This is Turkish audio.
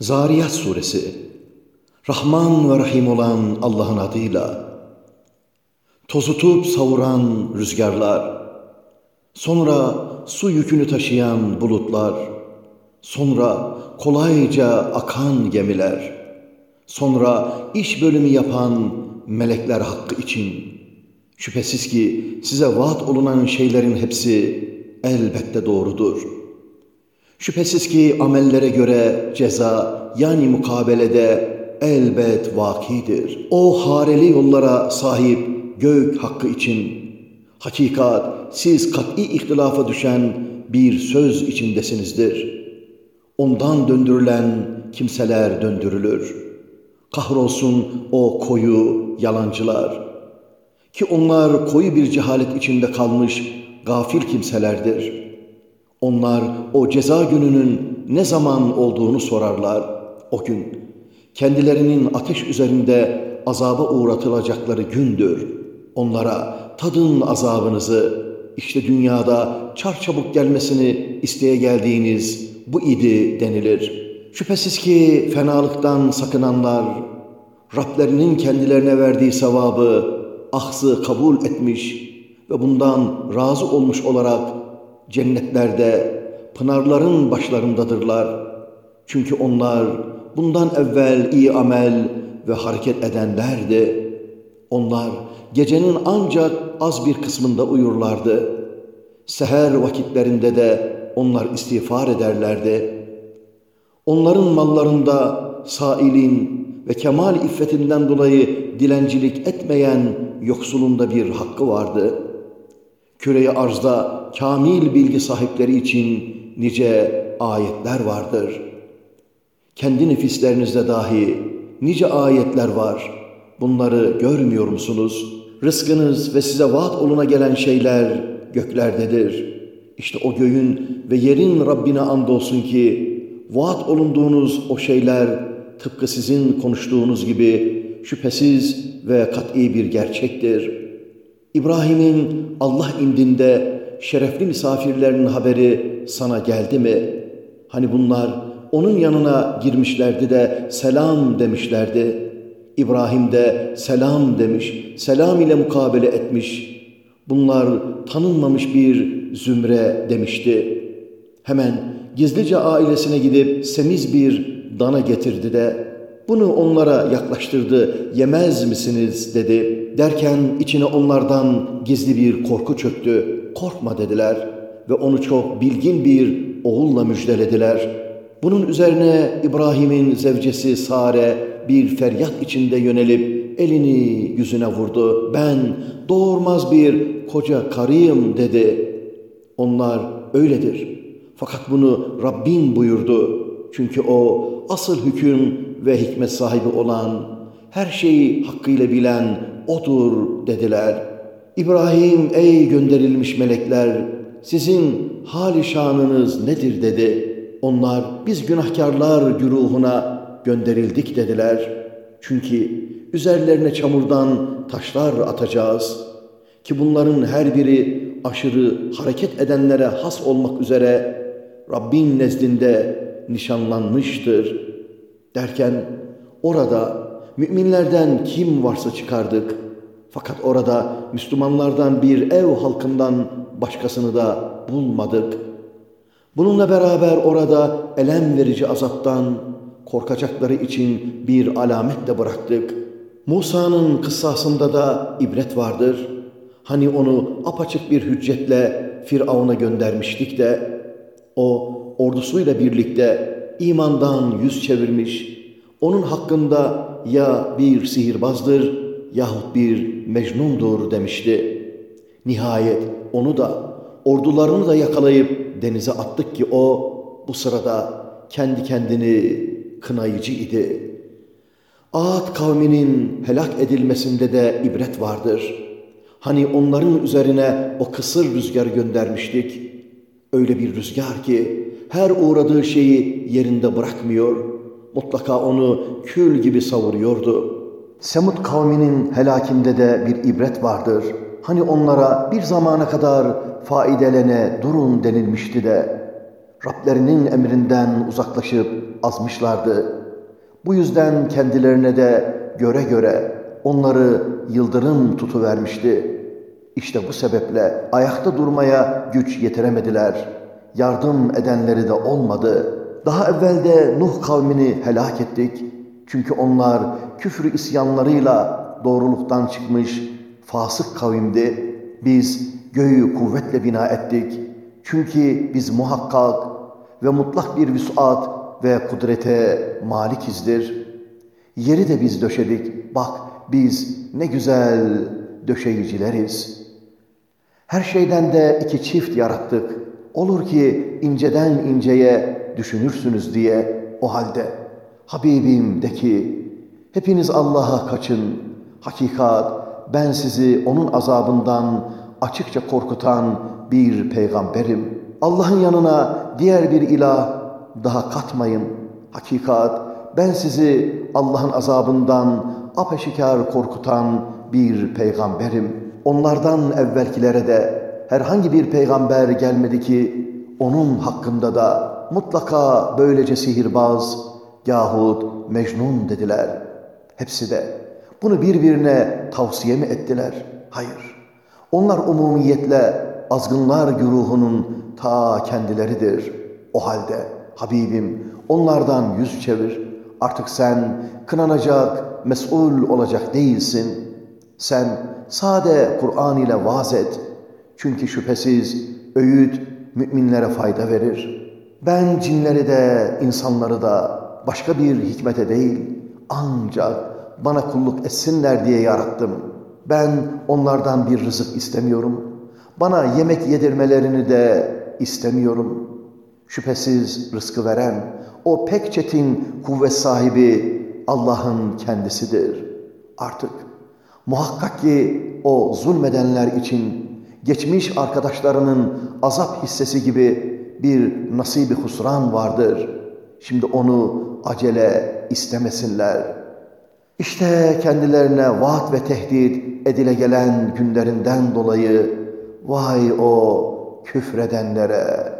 Zariyat Suresi. Rahman ve Rahim olan Allah'ın adıyla. Tozutup savuran rüzgarlar. Sonra su yükünü taşıyan bulutlar. Sonra kolayca akan gemiler. Sonra iş bölümü yapan melekler hakkı için. Şüphesiz ki size vaat olunan şeylerin hepsi elbette doğrudur.'' Şüphesiz ki amellere göre ceza yani mukabelede elbet vakidir. O hareli yollara sahip gök hakkı için hakikat siz kat'i ihtilafa düşen bir söz içindesinizdir. Ondan döndürülen kimseler döndürülür. Kahrolsun o koyu yalancılar. Ki onlar koyu bir cehalet içinde kalmış gafil kimselerdir.'' Onlar o ceza gününün ne zaman olduğunu sorarlar. O gün kendilerinin ateş üzerinde azaba uğratılacakları gündür. Onlara tadın azabınızı, işte dünyada çarçabuk gelmesini isteye geldiğiniz bu idi denilir. Şüphesiz ki fenalıktan sakınanlar, Rablerinin kendilerine verdiği sevabı, ahzı kabul etmiş ve bundan razı olmuş olarak Cennetlerde pınarların başlarındadırlar. Çünkü onlar bundan evvel iyi amel ve hareket edenlerdi. Onlar gecenin ancak az bir kısmında uyurlardı. Seher vakitlerinde de onlar istiğfar ederlerdi. Onların mallarında sailin ve kemal iffetinden dolayı dilencilik etmeyen yoksulunda bir hakkı vardı.'' Küreye arzda kamil bilgi sahipleri için nice ayetler vardır. Kendi nefislerinizde dahi nice ayetler var. Bunları görmüyor musunuz? Rızkınız ve size vaat oluna gelen şeyler göklerdedir. İşte o göğün ve yerin Rabbine andolsun ki vaat olunduğunuz o şeyler tıpkı sizin konuştuğunuz gibi şüphesiz ve kat'i bir gerçektir.'' İbrahim'in Allah indinde şerefli misafirlerinin haberi sana geldi mi? Hani bunlar onun yanına girmişlerdi de selam demişlerdi. İbrahim de selam demiş, selam ile mukabele etmiş. Bunlar tanınmamış bir zümre demişti. Hemen gizlice ailesine gidip semiz bir dana getirdi de bunu onlara yaklaştırdı, yemez misiniz dedi. Derken içine onlardan gizli bir korku çöktü. Korkma dediler ve onu çok bilgin bir oğulla müjdelediler. Bunun üzerine İbrahim'in zevcesi Sare bir feryat içinde yönelip elini yüzüne vurdu. Ben doğurmaz bir koca karıyım dedi. Onlar öyledir. Fakat bunu Rabbin buyurdu. Çünkü o asıl hüküm ve hikmet sahibi olan, her şeyi hakkıyla bilen O'dur dediler. İbrahim ey gönderilmiş melekler, sizin hali şanınız nedir dedi. Onlar biz günahkarlar güruhuna gönderildik dediler. Çünkü üzerlerine çamurdan taşlar atacağız. Ki bunların her biri aşırı hareket edenlere has olmak üzere Rabbin nezdinde nişanlanmıştır. Derken orada müminlerden kim varsa çıkardık. Fakat orada Müslümanlardan bir ev halkından başkasını da bulmadık. Bununla beraber orada elem verici azaptan korkacakları için bir alamet de bıraktık. Musa'nın kıssasında da ibret vardır. Hani onu apaçık bir hüccetle Firavun'a göndermiştik de o ordusuyla birlikte imandan yüz çevirmiş, onun hakkında ya bir sihirbazdır yahut bir mecnundur demişti. Nihayet onu da ordularını da yakalayıp denize attık ki o bu sırada kendi kendini kınayıcı idi. Ad kavminin helak edilmesinde de ibret vardır. Hani onların üzerine o kısır rüzgar göndermiştik. Öyle bir rüzgar ki her uğradığı şeyi yerinde bırakmıyor. Mutlaka onu kül gibi savuruyordu. Semud kavminin helakinde de bir ibret vardır. Hani onlara bir zamana kadar faidelene durun denilmişti de Rablerinin emrinden uzaklaşıp azmışlardı. Bu yüzden kendilerine de göre göre onları yıldırım tutuvermişti. İşte bu sebeple ayakta durmaya güç yetiremediler. Yardım edenleri de olmadı. Daha evvelde Nuh kavmini helak ettik. Çünkü onlar küfrü isyanlarıyla doğruluktan çıkmış fasık kavimdi. Biz göğü kuvvetle bina ettik. Çünkü biz muhakkak ve mutlak bir vüsat ve kudrete malikizdir. Yeri de biz döşedik. Bak biz ne güzel döşeyicileriz. Her şeyden de iki çift yarattık. Olur ki inceden inceye düşünürsünüz diye o halde. Habibim de ki hepiniz Allah'a kaçın. Hakikat ben sizi onun azabından açıkça korkutan bir peygamberim. Allah'ın yanına diğer bir ilah daha katmayın. Hakikat ben sizi Allah'ın azabından apeşikar korkutan bir peygamberim. Onlardan evvelkilere de herhangi bir peygamber gelmedi ki onun hakkında da mutlaka böylece sihirbaz yahut mecnun dediler. Hepsi de bunu birbirine tavsiye mi ettiler? Hayır. Onlar umumiyetle azgınlar güruhunun ta kendileridir. O halde Habibim onlardan yüz çevir. Artık sen kınanacak, mesul olacak değilsin. Sen sade Kur'an ile vaaz et. Çünkü şüphesiz öğüt müminlere fayda verir. Ben cinleri de insanları da başka bir hikmete değil ancak bana kulluk etsinler diye yarattım. Ben onlardan bir rızık istemiyorum. Bana yemek yedirmelerini de istemiyorum. Şüphesiz rızkı veren, o pek çetin kuvvet sahibi Allah'ın kendisidir. Artık muhakkak ki o zulmedenler için geçmiş arkadaşlarının azap hissesi gibi bir nasibi husran vardır. Şimdi onu acele istemesinler. İşte kendilerine vaat ve tehdit edile gelen günlerinden dolayı vay o küfredenlere,